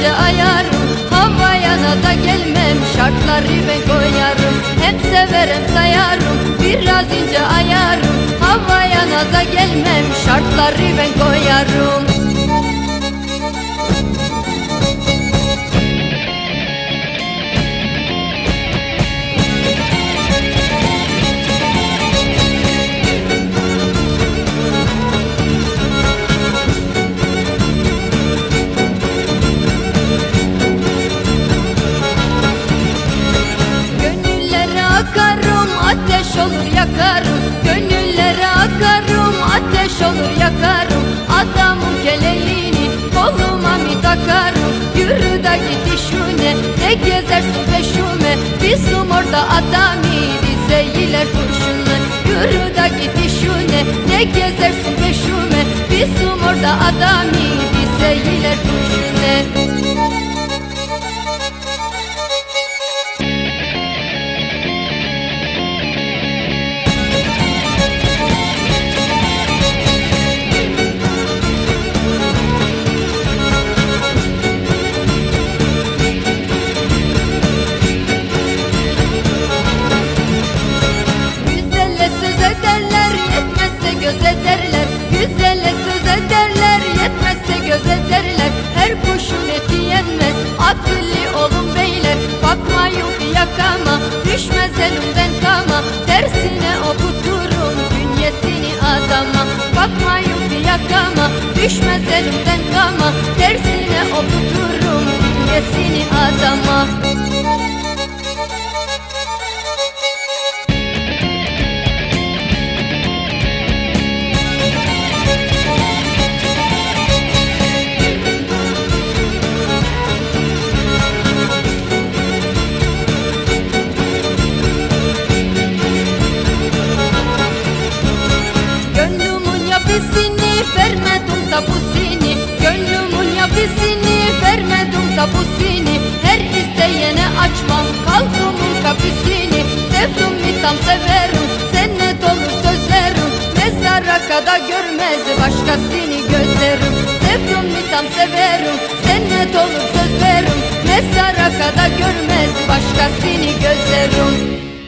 ince ayarım Havaya naza gelmem Şartları ben koyarım. Hem severim sayarım Biraz ince ayarım. Havaya naza gelmem Şartları ben koyarım da git işine ne gezersin peşime Bizim orada adamı bize yiler kurşunu. Yürü da git işine ne gezersin peşime Bizim orada adamı yetmezse göz ederler Güzelle söz ederler yetmezse göz ederler. Her kuşun eti yenmez akıllı olun beyler. Bakmayın yakama düşmez elimden kama. Tersine okuturum bünyesini adama. Bakmayın yakama düşmez elimden kama yapisini vermedim tapusini. Gönlümün yapisini vermedim tapusini. Her isteyene açmam kalbımın kapisini Sevdim mi tam severim Sennet olur sözlerim. Mezara kadar görmez başkasını gözlerim. Sevdim mi tam severim Sennet olur sözlerim. Mezara kadar görmez başkasını gözlerim